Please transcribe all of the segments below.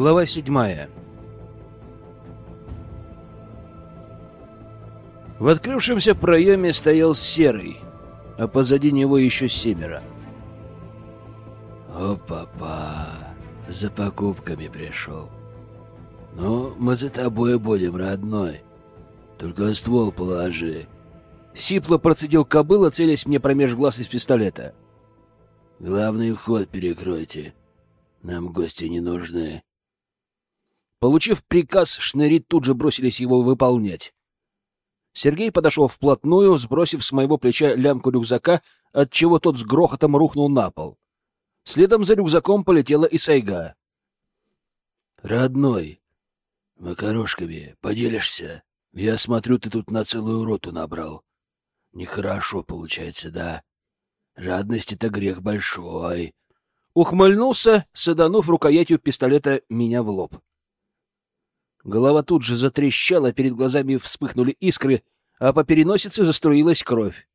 Глава седьмая. В открывшемся проеме стоял Серый, а позади него еще семеро. «О, папа, за покупками пришел. Ну, мы за тобой будем, родной. Только ствол положи». Сипло процедил кобыла, целясь мне промеж глаз из пистолета. «Главный вход перекройте. Нам гости не нужны». Получив приказ, шныри тут же бросились его выполнять. Сергей подошел вплотную, сбросив с моего плеча лямку рюкзака, отчего тот с грохотом рухнул на пол. Следом за рюкзаком полетела и сайга. «Родной, макарошками поделишься? Я смотрю, ты тут на целую роту набрал. Нехорошо получается, да? Жадность — это грех большой». Ухмыльнулся, саданув рукоятью пистолета меня в лоб. Голова тут же затрещала, перед глазами вспыхнули искры, а по переносице заструилась кровь.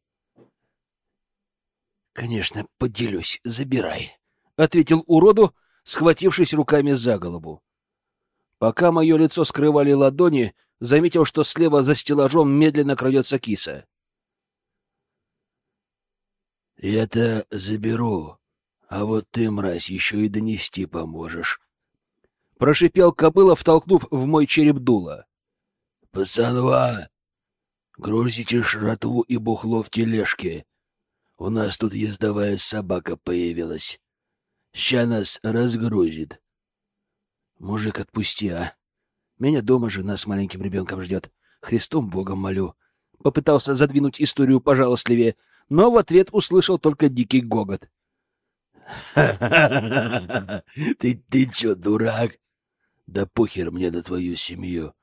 «Конечно, поделюсь, забирай», — ответил уроду, схватившись руками за голову. Пока мое лицо скрывали ладони, заметил, что слева за стеллажом медленно крадется киса. «Я-то заберу, а вот ты, мразь, еще и донести поможешь», — прошипел кобыла, втолкнув в мой череп дуло. «Пацанва, грузите шратву и бухло в тележке. У нас тут ездовая собака появилась. Ща нас разгрузит». «Мужик, отпусти, а! Меня дома жена с маленьким ребенком ждет. Христом Богом молю». Попытался задвинуть историю пожалостливее, но в ответ услышал только дикий гогот. Ты, ты чё, дурак? Да похер мне на твою семью.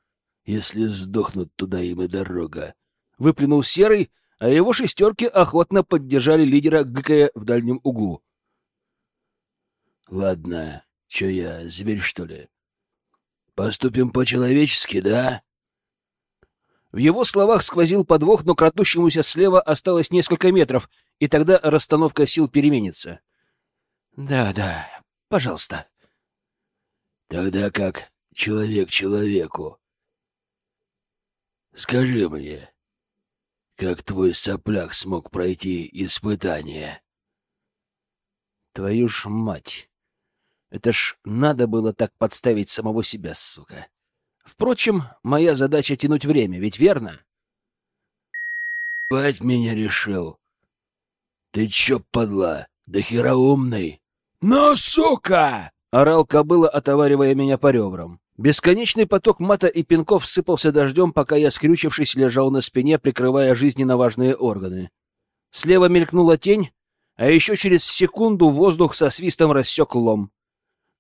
Если сдохнут, туда им и дорога. Выплюнул Серый, а его шестерки охотно поддержали лидера ГК в дальнем углу. Ладно, чё я, зверь, что ли? Поступим по-человечески, да? В его словах сквозил подвох, но кратущемуся слева осталось несколько метров, и тогда расстановка сил переменится. — Да, да, пожалуйста. Тогда как человек человеку. Скажи мне, как твой сопляк смог пройти испытание? Твою ж мать! Это ж надо было так подставить самого себя, сука. Впрочем, моя задача тянуть время, ведь верно? Бать меня решил. Ты чё, падла, да хероумный? Ну, сука! Орал кобыла, отоваривая меня по ребрам. Бесконечный поток мата и пинков сыпался дождем, пока я, скрючившись, лежал на спине, прикрывая жизненно важные органы. Слева мелькнула тень, а еще через секунду воздух со свистом рассек лом.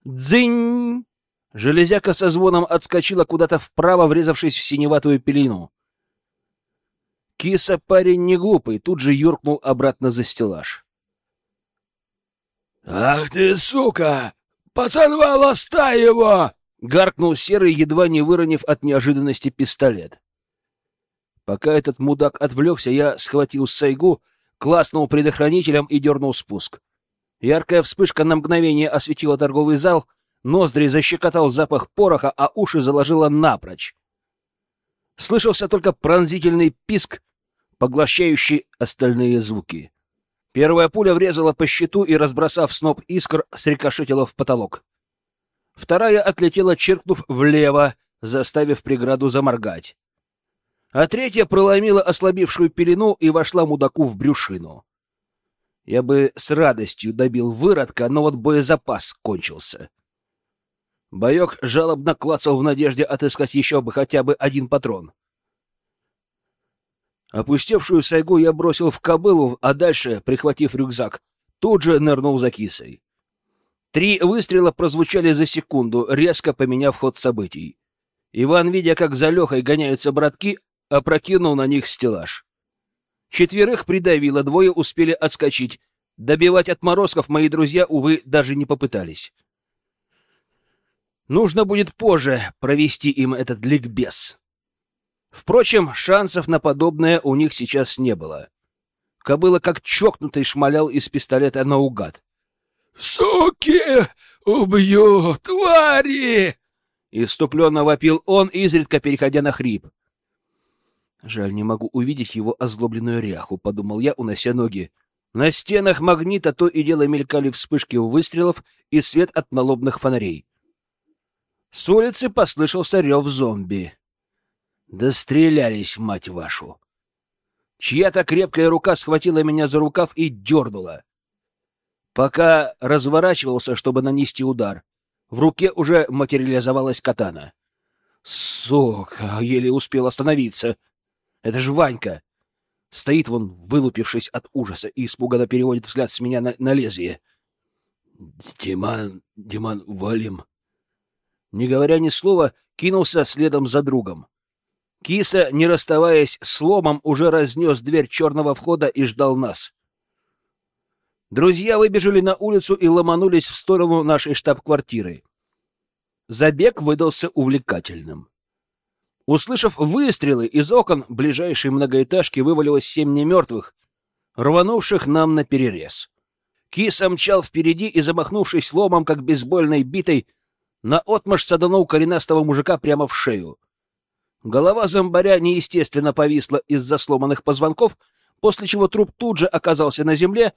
«Дзынь!» Железяка со звоном отскочила куда-то вправо, врезавшись в синеватую пелену. Киса парень не глупый, тут же юркнул обратно за стеллаж. «Ах ты, сука! «Пацанва, ласта его!» — гаркнул Серый, едва не выронив от неожиданности пистолет. Пока этот мудак отвлекся, я схватил Сайгу, класснул предохранителем и дернул спуск. Яркая вспышка на мгновение осветила торговый зал, ноздри защекотал запах пороха, а уши заложило напрочь. Слышался только пронзительный писк, поглощающий остальные звуки. Первая пуля врезала по щиту и, разбросав сноп искр, срикошетила в потолок. Вторая отлетела, чиркнув влево, заставив преграду заморгать. А третья проломила ослабевшую пелену и вошла мудаку в брюшину. Я бы с радостью добил выродка, но вот боезапас кончился. Боек жалобно клацал в надежде отыскать еще бы хотя бы один патрон. Опустевшую сайгу я бросил в кобылу, а дальше, прихватив рюкзак, тут же нырнул за кисой. Три выстрела прозвучали за секунду, резко поменяв ход событий. Иван, видя, как за Лехой гоняются братки, опрокинул на них стеллаж. Четверых придавило, двое успели отскочить. Добивать отморозков мои друзья, увы, даже не попытались. Нужно будет позже провести им этот ликбез. Впрочем, шансов на подобное у них сейчас не было. Кобыла как чокнутый шмалял из пистолета наугад. «Суки! Убью, твари!» Иступленно вопил он, изредка переходя на хрип. Жаль, не могу увидеть его озлобленную ряху, подумал я, унося ноги. На стенах магнита то и дело мелькали вспышки выстрелов и свет от налобных фонарей. С улицы послышался рев зомби. Дострелялись, мать вашу! Чья-то крепкая рука схватила меня за рукав и дернула. Пока разворачивался, чтобы нанести удар, в руке уже материализовалась катана. Сука, еле успел остановиться. Это же Ванька. Стоит вон, вылупившись от ужаса, и испуганно переводит взгляд с меня на, на лезвие. «Диман, Диман, валим!» Не говоря ни слова, кинулся следом за другом. Киса, не расставаясь с ломом, уже разнес дверь черного входа и ждал нас. Друзья выбежали на улицу и ломанулись в сторону нашей штаб-квартиры. Забег выдался увлекательным. Услышав выстрелы, из окон ближайшей многоэтажки вывалилось семь немертвых, рванувших нам на перерез. Киса мчал впереди и, замахнувшись ломом, как бейсбольной битой, наотмашь саданул коренастого мужика прямо в шею. Голова зомбаря неестественно повисла из-за сломанных позвонков, после чего труп тут же оказался на земле,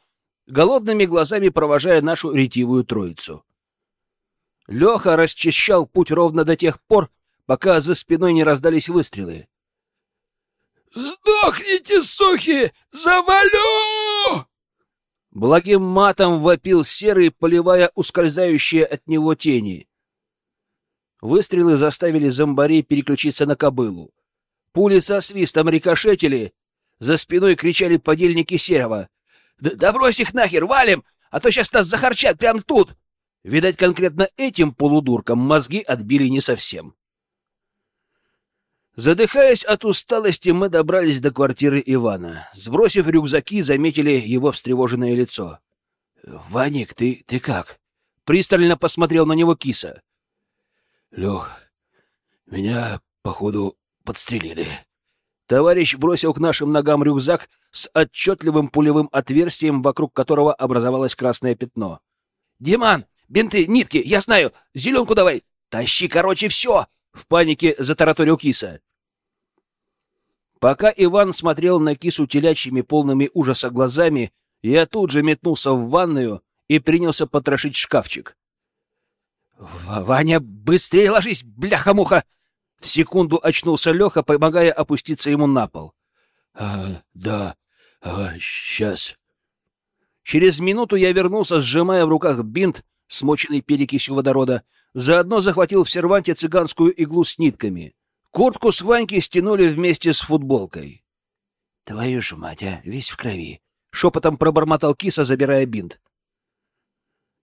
голодными глазами провожая нашу ретивую троицу. Леха расчищал путь ровно до тех пор, пока за спиной не раздались выстрелы. «Сдохните, сухи! Завалю!» Благим матом вопил серый, поливая ускользающие от него тени. Выстрелы заставили зомбарей переключиться на кобылу. Пули со свистом рикошетили. За спиной кричали подельники Серого. «Да, брось их нахер, валим, а то сейчас нас захарчат прямо тут!» Видать, конкретно этим полудуркам мозги отбили не совсем. Задыхаясь от усталости, мы добрались до квартиры Ивана. Сбросив рюкзаки, заметили его встревоженное лицо. — Ваник, ты, ты как? Пристально посмотрел на него киса. — Лех, меня, походу, подстрелили. Товарищ бросил к нашим ногам рюкзак с отчетливым пулевым отверстием, вокруг которого образовалось красное пятно. — Диман, Бинты, нитки, я знаю. Зеленку давай. Тащи, короче, все. В панике затараторил киса. Пока Иван смотрел на кису телячьими полными ужаса глазами, я тут же метнулся в ванную и принялся потрошить шкафчик. «Ваня, быстрее ложись, бляха-муха!» В секунду очнулся Леха, помогая опуститься ему на пол. «А, да, ага, сейчас». Через минуту я вернулся, сжимая в руках бинт, смоченный перекисью водорода, заодно захватил в серванте цыганскую иглу с нитками. Куртку с Ваньки стянули вместе с футболкой. — Твою ж мать, а, весь в крови! — шепотом пробормотал киса, забирая бинт.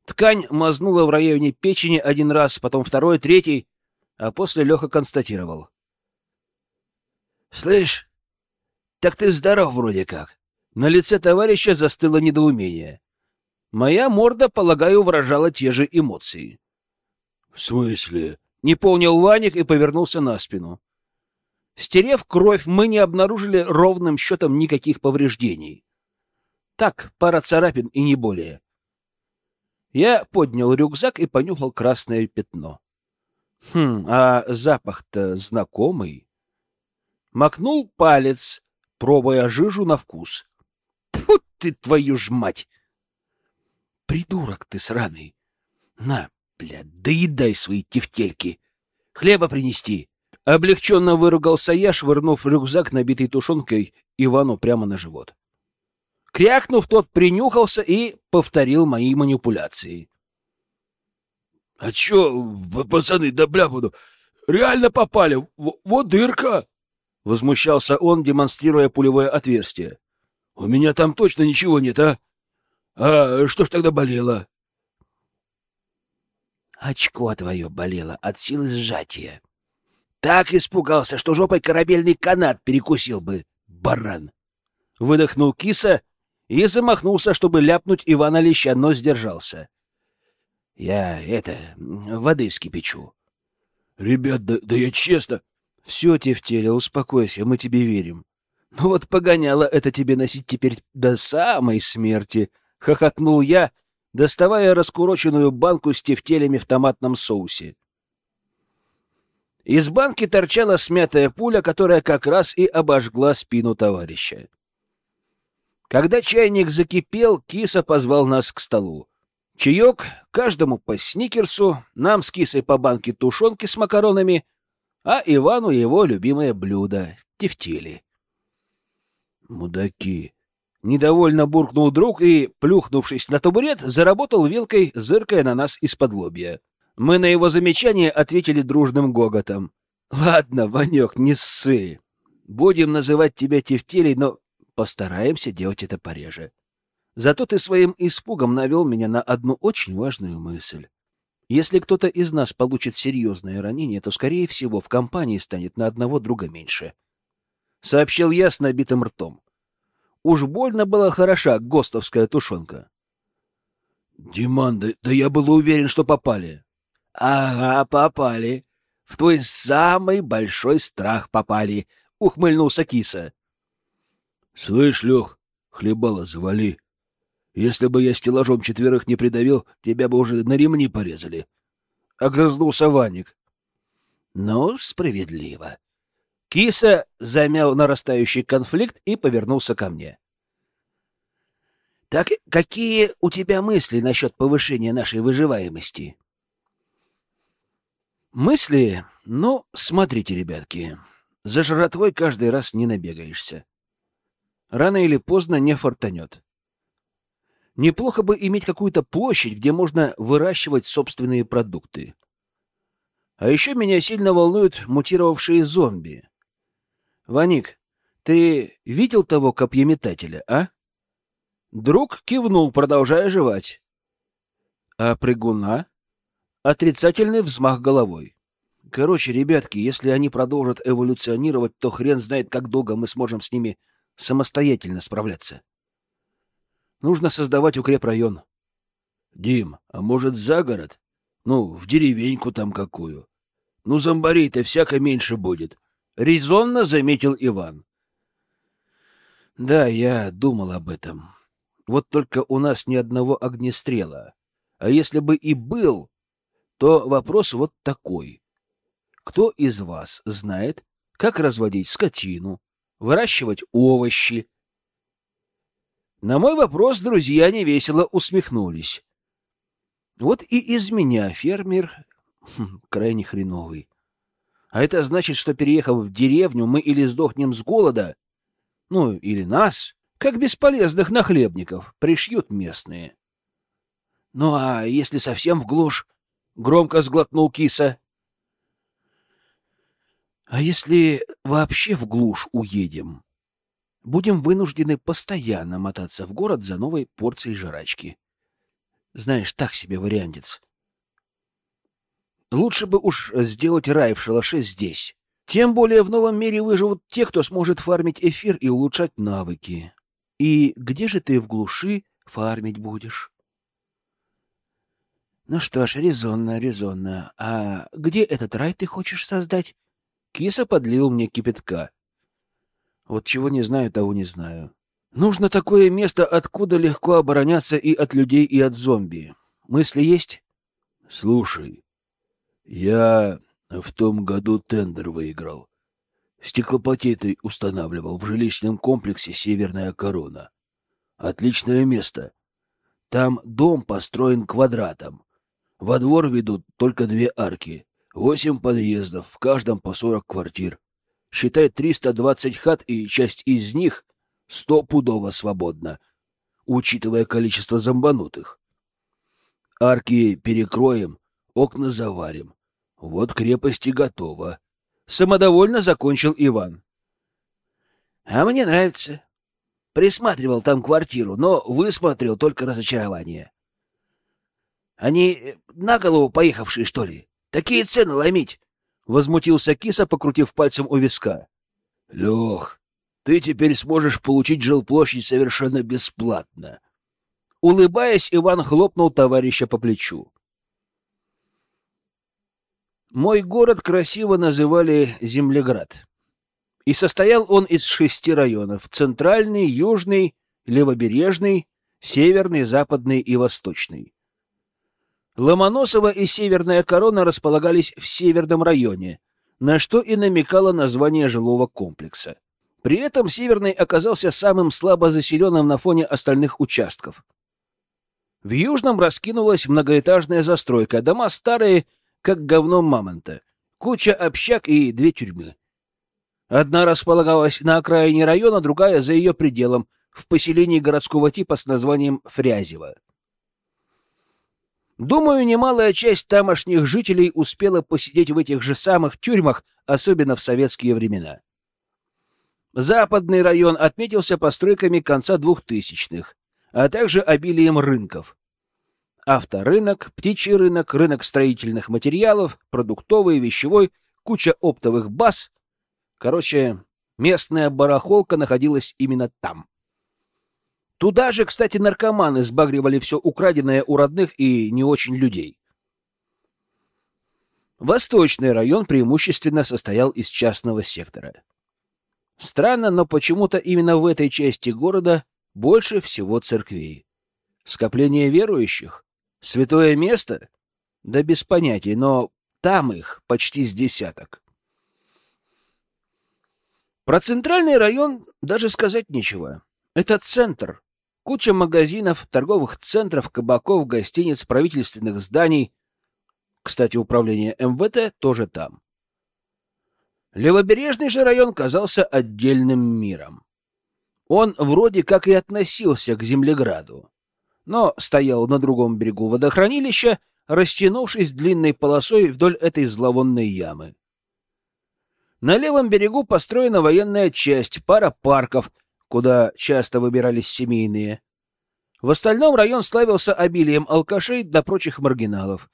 Ткань мазнула в районе печени один раз, потом второй, третий, а после Леха констатировал. — Слышь, так ты здоров вроде как. На лице товарища застыло недоумение. Моя морда, полагаю, выражала те же эмоции. — В смысле? — не понял Ваник и повернулся на спину. Стерев кровь, мы не обнаружили ровным счетом никаких повреждений. Так, пара царапин и не более. Я поднял рюкзак и понюхал красное пятно. Хм, а запах-то знакомый. Макнул палец, пробуя жижу на вкус. Тьфу ты, твою ж мать! Придурок ты сраный! На, блядь, доедай свои тефтельки! Хлеба принести!» Облегченно выругался я, швырнув рюкзак, набитый тушенкой, Ивану прямо на живот. Крякнув, тот принюхался и повторил мои манипуляции. — А чё, пацаны, да бля буду, реально попали, в вот дырка! — возмущался он, демонстрируя пулевое отверстие. — У меня там точно ничего нет, а? А что ж тогда болело? Очко твое болело от силы сжатия. Так испугался, что жопой корабельный канат перекусил бы, баран. Выдохнул киса и замахнулся, чтобы ляпнуть Ивана Леща, но сдержался. Я это, воды вскипячу. Ребят, да, да я честно... Все, Тефтеля, успокойся, мы тебе верим. Ну вот погоняло это тебе носить теперь до самой смерти — хохотнул я, доставая раскуроченную банку с тефтелями в томатном соусе. Из банки торчала смятая пуля, которая как раз и обожгла спину товарища. Когда чайник закипел, киса позвал нас к столу. Чаек, каждому по сникерсу, нам с кисой по банке тушенки с макаронами, а Ивану его любимое блюдо — тефтели. «Мудаки!» Недовольно буркнул друг и, плюхнувшись на табурет, заработал вилкой, зыркая на нас из-под лобья. Мы на его замечание ответили дружным гоготом. «Ладно, Ванек, не ссы. Будем называть тебя Тефтелей, но постараемся делать это пореже. Зато ты своим испугом навел меня на одну очень важную мысль. Если кто-то из нас получит серьезное ранение, то, скорее всего, в компании станет на одного друга меньше. Сообщил я с набитым ртом. Уж больно была хороша гостовская тушенка. — Диман, да, да я был уверен, что попали. — Ага, попали. В твой самый большой страх попали, — ухмыльнулся киса. — Слышь, Лех, хлебало завали. Если бы я стеллажом четверых не придавил, тебя бы уже на ремни порезали. Огрызнулся Ваник. — Ну, справедливо. Киса замял нарастающий конфликт и повернулся ко мне. «Так какие у тебя мысли насчет повышения нашей выживаемости?» «Мысли? Ну, смотрите, ребятки, за жратвой каждый раз не набегаешься. Рано или поздно не фортанет. Неплохо бы иметь какую-то площадь, где можно выращивать собственные продукты. А еще меня сильно волнуют мутировавшие зомби. Ваник, ты видел того копьеметателя, а? Друг кивнул, продолжая жевать. А прыгуна? Отрицательный взмах головой. Короче, ребятки, если они продолжат эволюционировать, то хрен знает, как долго мы сможем с ними самостоятельно справляться. Нужно создавать укрепрайон. Дим, а может, за город? Ну, в деревеньку там какую. Ну, зомбарей-то всяко меньше будет. — резонно заметил Иван. «Да, я думал об этом. Вот только у нас ни одного огнестрела. А если бы и был, то вопрос вот такой. Кто из вас знает, как разводить скотину, выращивать овощи?» На мой вопрос друзья невесело усмехнулись. Вот и из меня фермер хм, крайне хреновый. А это значит, что, переехав в деревню, мы или сдохнем с голода, ну, или нас, как бесполезных нахлебников, пришьют местные. — Ну, а если совсем в глушь? — громко сглотнул киса. — А если вообще в глушь уедем? Будем вынуждены постоянно мотаться в город за новой порцией жрачки. Знаешь, так себе вариантец. Лучше бы уж сделать рай в шалаше здесь. Тем более в новом мире выживут те, кто сможет фармить эфир и улучшать навыки. И где же ты в глуши фармить будешь? Ну что ж, резонно, резонно. А где этот рай ты хочешь создать? Киса подлил мне кипятка. Вот чего не знаю, того не знаю. Нужно такое место, откуда легко обороняться и от людей, и от зомби. Мысли есть? Слушай, я в том году тендер выиграл. Стеклопакеты устанавливал в жилищном комплексе «Северная корона». Отличное место. Там дом построен квадратом. Во двор ведут только две арки. Восемь подъездов, в каждом по сорок квартир. Считай, триста двадцать хат, и часть из них стопудово свободна, учитывая количество зомбанутых. Арки перекроем, окна заварим. Вот крепость и готова. Самодовольно закончил Иван. А мне нравится. Присматривал там квартиру, но высмотрел только разочарование. Они э, на голову поехавшие, что ли? Такие цены ломить? Возмутился киса, покрутив пальцем у виска. Лех, ты теперь сможешь получить жилплощадь совершенно бесплатно. Улыбаясь, Иван хлопнул товарища по плечу. Мой город красиво называли Землеград. И состоял он из шести районов — центральный, южный, левобережный, Северный, Западный и Восточный. Ломоносово и Северная Корона располагались в Северном районе, на что и намекало название жилого комплекса. При этом Северный оказался самым слабо заселенным на фоне остальных участков. В Южном раскинулась многоэтажная застройка, дома старые, как говно мамонта, куча общак и две тюрьмы. Одна располагалась на окраине района, другая за ее пределом, в поселении городского типа с названием Фрязево. Думаю, немалая часть тамошних жителей успела посидеть в этих же самых тюрьмах, особенно в советские времена. Западный район отметился постройками конца двухтысячных, а также обилием рынков. Авторынок, птичий рынок, рынок строительных материалов, продуктовый, вещевой, куча оптовых баз. Короче, местная барахолка находилась именно там. Туда же, кстати, наркоманы сбагривали все украденное у родных и не очень людей. Восточный район преимущественно состоял из частного сектора. Странно, но почему-то именно в этой части города больше всего церквей. Скопление верующих? Святое место? Да без понятий, но там их почти с десяток. Про центральный район даже сказать нечего. Это центр, Куча магазинов, торговых центров, кабаков, гостиниц, правительственных зданий. Кстати, управление МВТ тоже там. Левобережный же район казался отдельным миром. Он вроде как и относился к Землеграду, но стоял на другом берегу водохранилища, растянувшись длинной полосой вдоль этой зловонной ямы. На левом берегу построена военная часть, пара парков, куда часто выбирались семейные. В остальном район славился обилием алкашей до прочих маргиналов.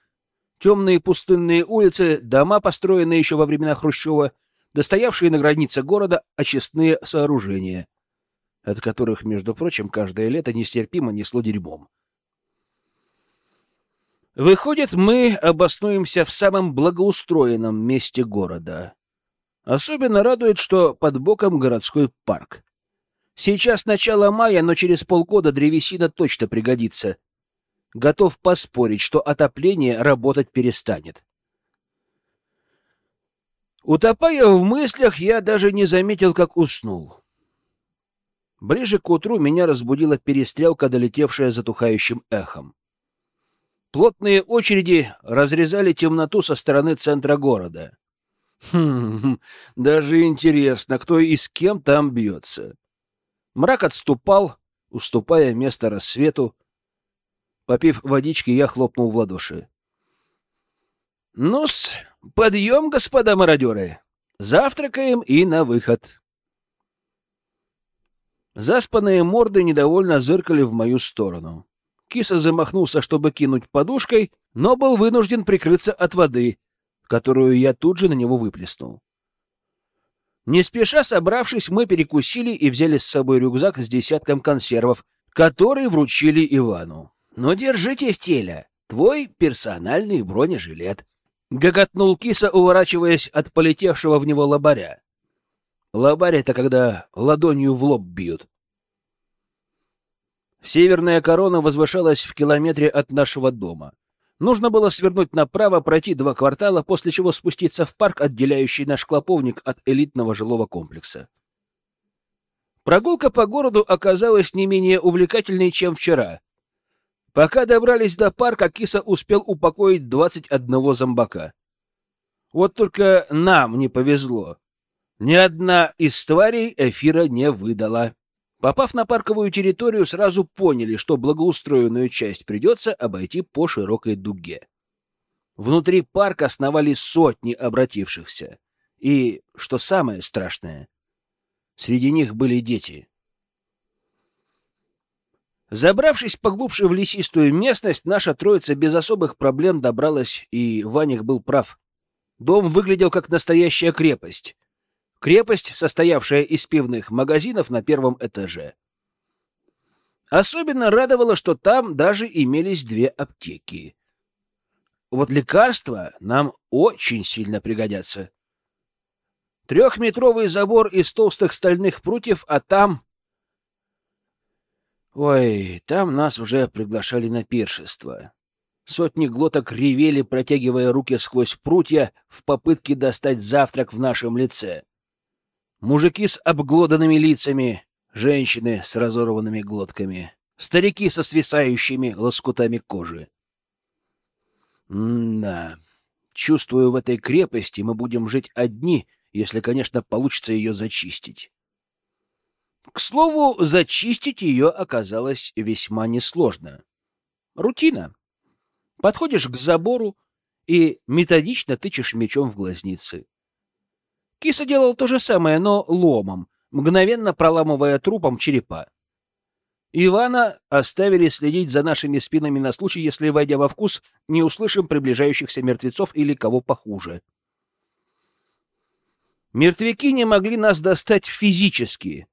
Темные пустынные улицы, дома, построенные еще во времена Хрущева, достоявшие на границе города очистные сооружения, от которых, между прочим, каждое лето нестерпимо несло дерьмом. Выходит, мы обоснуемся в самом благоустроенном месте города. Особенно радует, что под боком городской парк. Сейчас начало мая, но через полгода древесина точно пригодится. Готов поспорить, что отопление работать перестанет. Утопая в мыслях, я даже не заметил, как уснул. Ближе к утру меня разбудила перестрелка, долетевшая затухающим эхом. Плотные очереди разрезали темноту со стороны центра города. Хм, даже интересно, кто и с кем там бьется. Мрак отступал, уступая место рассвету. Попив водички, я хлопнул в ладоши. «Ну-с, подъем, господа мародеры! Завтракаем и на выход!» Заспанные морды недовольно зыркали в мою сторону. Киса замахнулся, чтобы кинуть подушкой, но был вынужден прикрыться от воды, которую я тут же на него выплеснул. Не спеша собравшись, мы перекусили и взяли с собой рюкзак с десятком консервов, который вручили Ивану. «Ну, держите в теле. Твой персональный бронежилет», — гоготнул киса, уворачиваясь от полетевшего в него лобаря. Лобарь — это когда ладонью в лоб бьют. Северная корона возвышалась в километре от нашего дома. Нужно было свернуть направо, пройти два квартала, после чего спуститься в парк, отделяющий наш клоповник от элитного жилого комплекса. Прогулка по городу оказалась не менее увлекательной, чем вчера. Пока добрались до парка, киса успел упокоить двадцать одного зомбака. Вот только нам не повезло. Ни одна из тварей эфира не выдала. Попав на парковую территорию, сразу поняли, что благоустроенную часть придется обойти по широкой дуге. Внутри парка основали сотни обратившихся. И, что самое страшное, среди них были дети. Забравшись поглубже в лесистую местность, наша троица без особых проблем добралась, и Ваник был прав. Дом выглядел как настоящая крепость. Крепость, состоявшая из пивных магазинов на первом этаже. Особенно радовало, что там даже имелись две аптеки. Вот лекарства нам очень сильно пригодятся. Трехметровый забор из толстых стальных прутьев, а там... Ой, там нас уже приглашали на пиршество. Сотни глоток ревели, протягивая руки сквозь прутья в попытке достать завтрак в нашем лице. Мужики с обглоданными лицами, женщины с разорванными глотками, старики со свисающими лоскутами кожи. М-да, чувствую, в этой крепости мы будем жить одни, если, конечно, получится ее зачистить. К слову, зачистить ее оказалось весьма несложно. Рутина. Подходишь к забору и методично тычешь мечом в глазницы. Киса делал то же самое, но ломом, мгновенно проламывая трупом черепа. Ивана оставили следить за нашими спинами на случай, если, войдя во вкус, не услышим приближающихся мертвецов или кого похуже. Мертвяки не могли нас достать физически,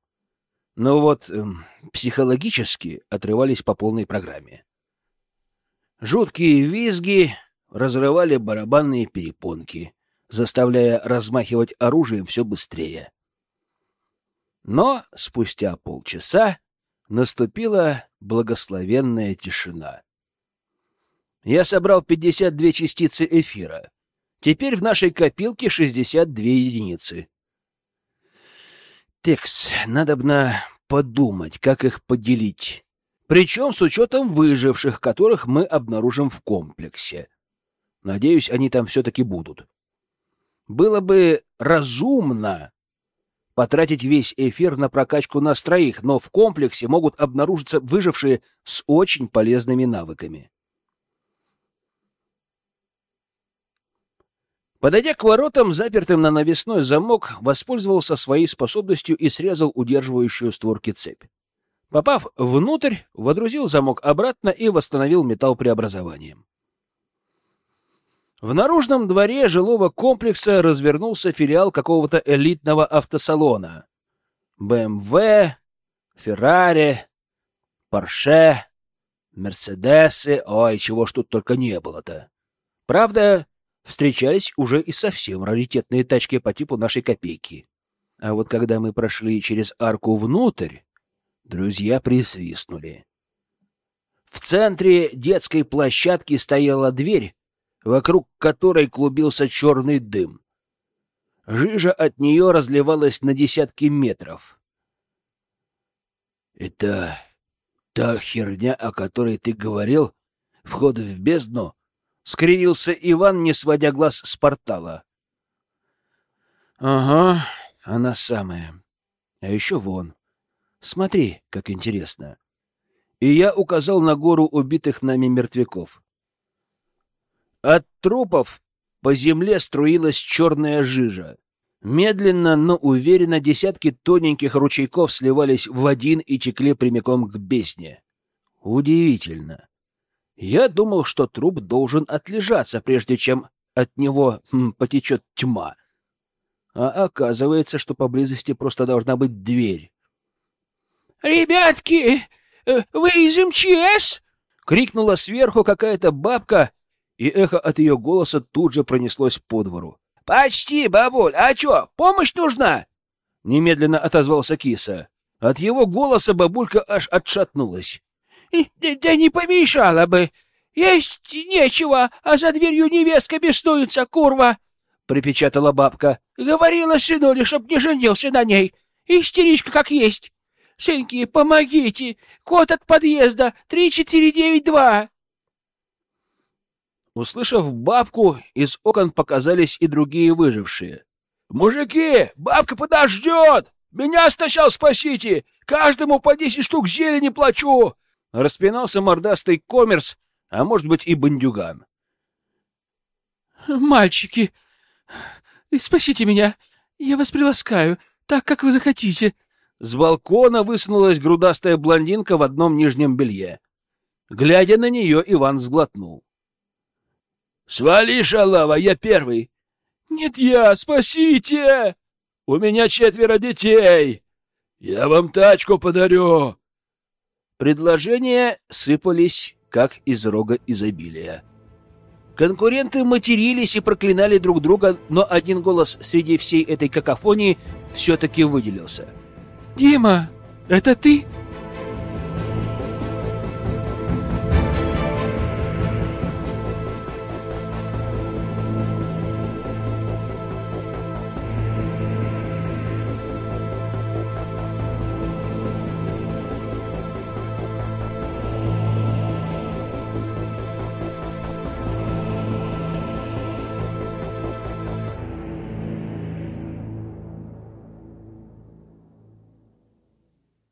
но вот эм, психологически отрывались по полной программе. Жуткие визги разрывали барабанные перепонки, заставляя размахивать оружием все быстрее. Но спустя полчаса наступила благословенная тишина. Я собрал 52 частицы эфира. Теперь в нашей копилке 62 единицы. Текс, надо бы подумать, как их поделить. Причем с учетом выживших, которых мы обнаружим в комплексе. Надеюсь, они там все-таки будут. Было бы разумно потратить весь эфир на прокачку нас троих, но в комплексе могут обнаружиться выжившие с очень полезными навыками. Подойдя к воротам, запертым на навесной замок, воспользовался своей способностью и срезал удерживающую створки цепь. Попав внутрь, водрузил замок обратно и восстановил металл преобразованием. В наружном дворе жилого комплекса развернулся филиал какого-то элитного автосалона. БМВ, Феррари, Порше, Мерседесы, ой, чего ж тут только не было-то. Правда, встречались уже и совсем раритетные тачки по типу нашей копейки. А вот когда мы прошли через арку внутрь, друзья присвистнули. В центре детской площадки стояла дверь, вокруг которой клубился черный дым. Жижа от нее разливалась на десятки метров. «Это та херня, о которой ты говорил? Вход в бездну?» — скривился Иван, не сводя глаз с портала. «Ага, она самая. А еще вон. Смотри, как интересно». И я указал на гору убитых нами мертвяков. От трупов по земле струилась черная жижа. Медленно, но уверенно десятки тоненьких ручейков сливались в один и текли прямиком к бездне. Удивительно. Я думал, что труп должен отлежаться, прежде чем от него хм, потечет тьма. А оказывается, что поблизости просто должна быть дверь. «Ребятки, э, вы из МЧС?» — крикнула сверху какая-то бабка, и эхо от ее голоса тут же пронеслось по двору. «Почти, бабуль! А чё, помощь нужна?» Немедленно отозвался киса. От его голоса бабулька аж отшатнулась. «Да, не помешало бы! Есть нечего, а за дверью невестка беснуется, курва!» — припечатала бабка. «Говорила сынуле, чтоб не женился на ней. Истеричка как есть. Сынки, помогите! Код от подъезда три четыре девять два!» Услышав бабку, из окон показались и другие выжившие. «Мужики, бабка подождет! Меня сначала спасите! Каждому по десять штук зелени плачу!» Распинался мордастый коммерс, а может быть и бандюган. «Мальчики, спасите меня! Я вас приласкаю, так, как вы захотите!» С балкона высунулась грудастая блондинка в одном нижнем белье. Глядя на нее, Иван сглотнул. «Свали, шалава, я первый!» «Нет, я! Спасите!» «У меня четверо детей! Я вам тачку подарю!» Предложения сыпались, как из рога изобилия. Конкуренты матерились и проклинали друг друга, но один голос среди всей этой какофонии все-таки выделился. «Дима, это ты?»